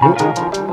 Hum?